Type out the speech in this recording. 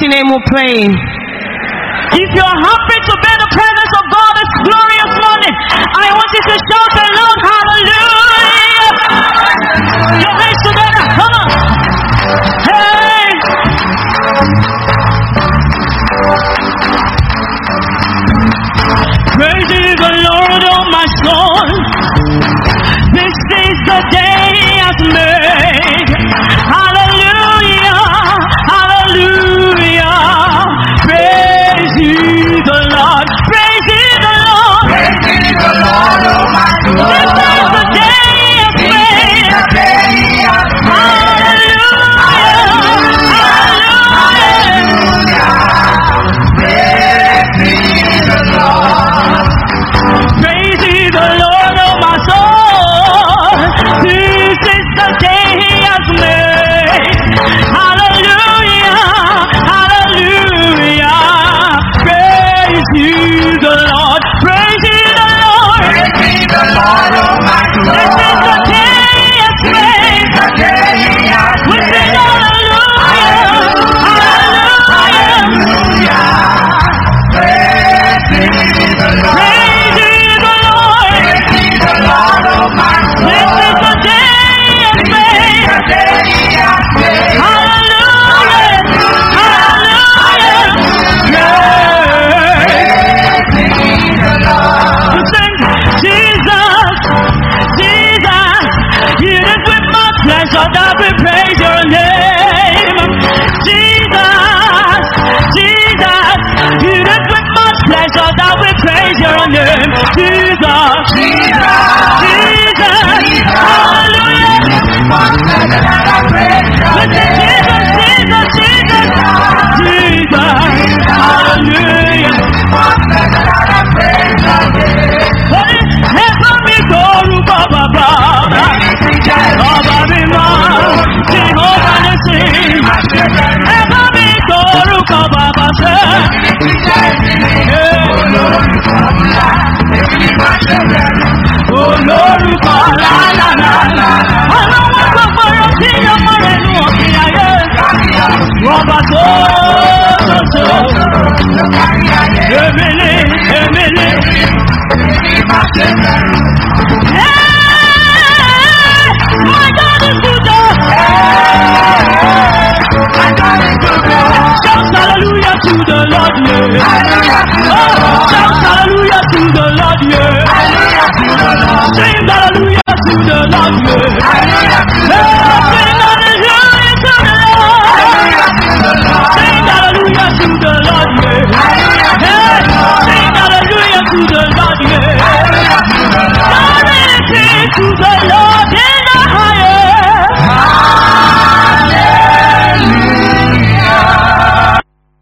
mighty name we pray. If you're happy to bear the presence of God this glorious morning, I want you to shout aloud, Hallelujah.